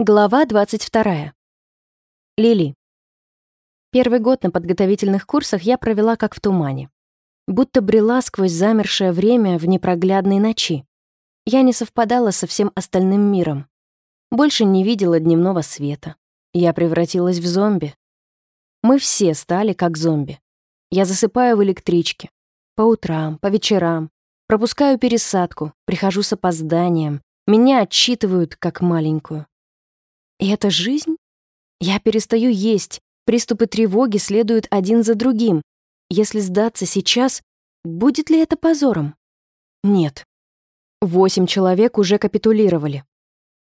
Глава 22. Лили. Первый год на подготовительных курсах я провела как в тумане. Будто брела сквозь замершее время в непроглядной ночи. Я не совпадала со всем остальным миром. Больше не видела дневного света. Я превратилась в зомби. Мы все стали как зомби. Я засыпаю в электричке. По утрам, по вечерам. Пропускаю пересадку, прихожу с опозданием. Меня отчитывают как маленькую. И это жизнь? Я перестаю есть, приступы тревоги следуют один за другим. Если сдаться сейчас, будет ли это позором? Нет. Восемь человек уже капитулировали.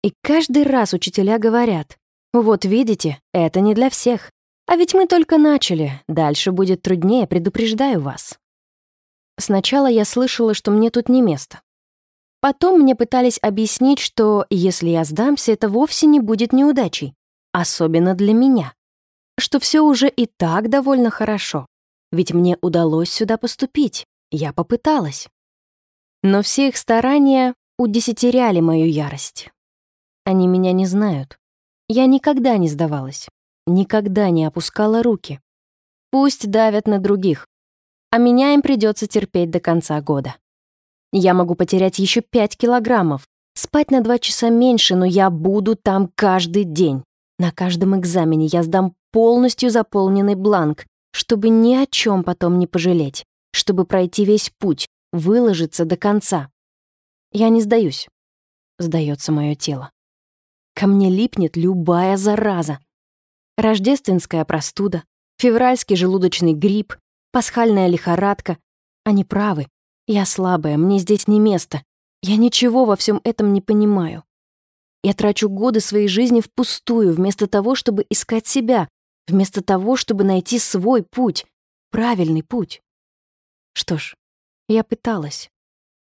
И каждый раз учителя говорят, вот видите, это не для всех. А ведь мы только начали, дальше будет труднее, предупреждаю вас. Сначала я слышала, что мне тут не место. Потом мне пытались объяснить, что если я сдамся, это вовсе не будет неудачей, особенно для меня. Что все уже и так довольно хорошо, ведь мне удалось сюда поступить, я попыталась. Но все их старания удесятеряли мою ярость. Они меня не знают. Я никогда не сдавалась, никогда не опускала руки. Пусть давят на других, а меня им придется терпеть до конца года. Я могу потерять еще пять килограммов, спать на два часа меньше, но я буду там каждый день. На каждом экзамене я сдам полностью заполненный бланк, чтобы ни о чем потом не пожалеть, чтобы пройти весь путь, выложиться до конца. Я не сдаюсь. Сдается мое тело. Ко мне липнет любая зараза. Рождественская простуда, февральский желудочный грипп, пасхальная лихорадка. Они правы. Я слабая, мне здесь не место. Я ничего во всем этом не понимаю. Я трачу годы своей жизни впустую, вместо того, чтобы искать себя, вместо того, чтобы найти свой путь, правильный путь. Что ж, я пыталась,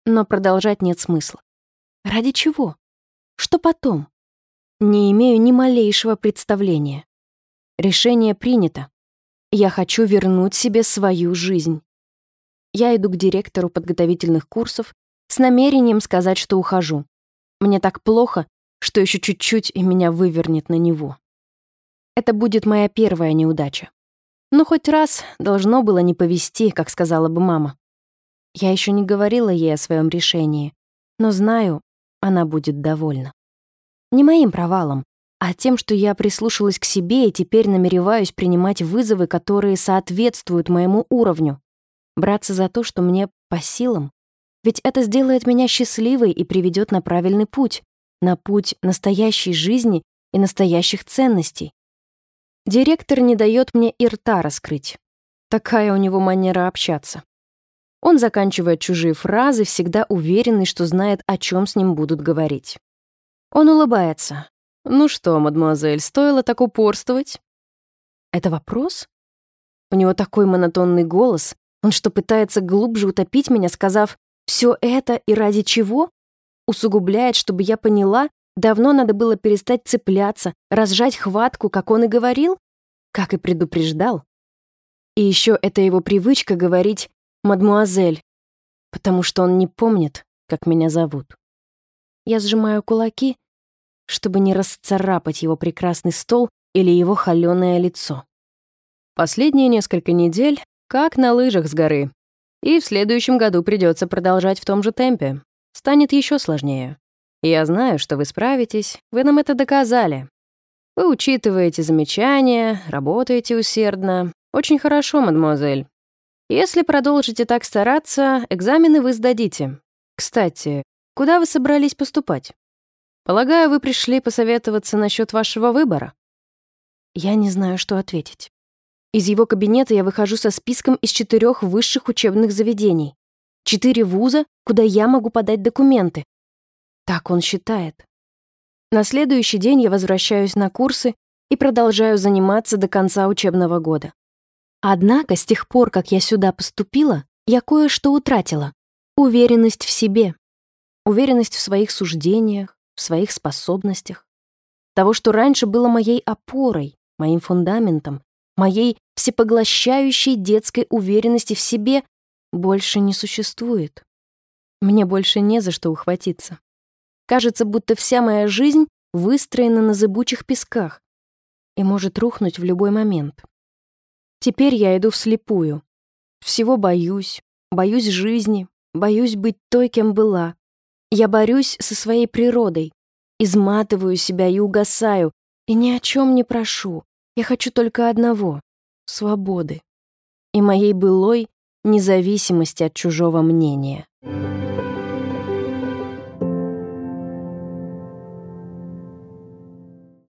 но продолжать нет смысла. Ради чего? Что потом? Не имею ни малейшего представления. Решение принято. Я хочу вернуть себе свою жизнь. Я иду к директору подготовительных курсов с намерением сказать, что ухожу. Мне так плохо, что еще чуть-чуть и меня вывернет на него. Это будет моя первая неудача. Но хоть раз должно было не повести, как сказала бы мама. Я еще не говорила ей о своем решении, но знаю, она будет довольна. Не моим провалом, а тем, что я прислушалась к себе и теперь намереваюсь принимать вызовы, которые соответствуют моему уровню браться за то, что мне по силам. Ведь это сделает меня счастливой и приведет на правильный путь, на путь настоящей жизни и настоящих ценностей. Директор не дает мне и рта раскрыть. Такая у него манера общаться. Он заканчивает чужие фразы, всегда уверенный, что знает, о чем с ним будут говорить. Он улыбается. «Ну что, мадемуазель, стоило так упорствовать?» Это вопрос? У него такой монотонный голос, он что, пытается глубже утопить меня, сказав «все это и ради чего?» Усугубляет, чтобы я поняла, давно надо было перестать цепляться, разжать хватку, как он и говорил, как и предупреждал. И еще это его привычка говорить «мадмуазель», потому что он не помнит, как меня зовут. Я сжимаю кулаки, чтобы не расцарапать его прекрасный стол или его холёное лицо. Последние несколько недель как на лыжах с горы. И в следующем году придется продолжать в том же темпе. Станет еще сложнее. Я знаю, что вы справитесь, вы нам это доказали. Вы учитываете замечания, работаете усердно. Очень хорошо, мадемуазель. Если продолжите так стараться, экзамены вы сдадите. Кстати, куда вы собрались поступать? Полагаю, вы пришли посоветоваться насчет вашего выбора? Я не знаю, что ответить. Из его кабинета я выхожу со списком из четырех высших учебных заведений. Четыре вуза, куда я могу подать документы. Так он считает. На следующий день я возвращаюсь на курсы и продолжаю заниматься до конца учебного года. Однако, с тех пор, как я сюда поступила, я кое-что утратила. Уверенность в себе. Уверенность в своих суждениях, в своих способностях. Того, что раньше было моей опорой, моим фундаментом, моей всепоглощающей детской уверенности в себе больше не существует. Мне больше не за что ухватиться. Кажется, будто вся моя жизнь выстроена на зыбучих песках и может рухнуть в любой момент. Теперь я иду вслепую. Всего боюсь, боюсь жизни, боюсь быть той, кем была. Я борюсь со своей природой, изматываю себя и угасаю, и ни о чем не прошу. Я хочу только одного — свободы. И моей былой независимости от чужого мнения.